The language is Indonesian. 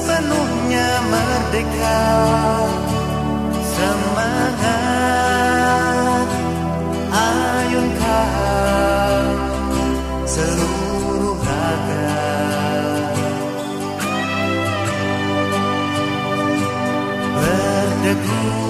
sepenuhnya merdeka. Semangat ayunkan seluruh raga. Berdegup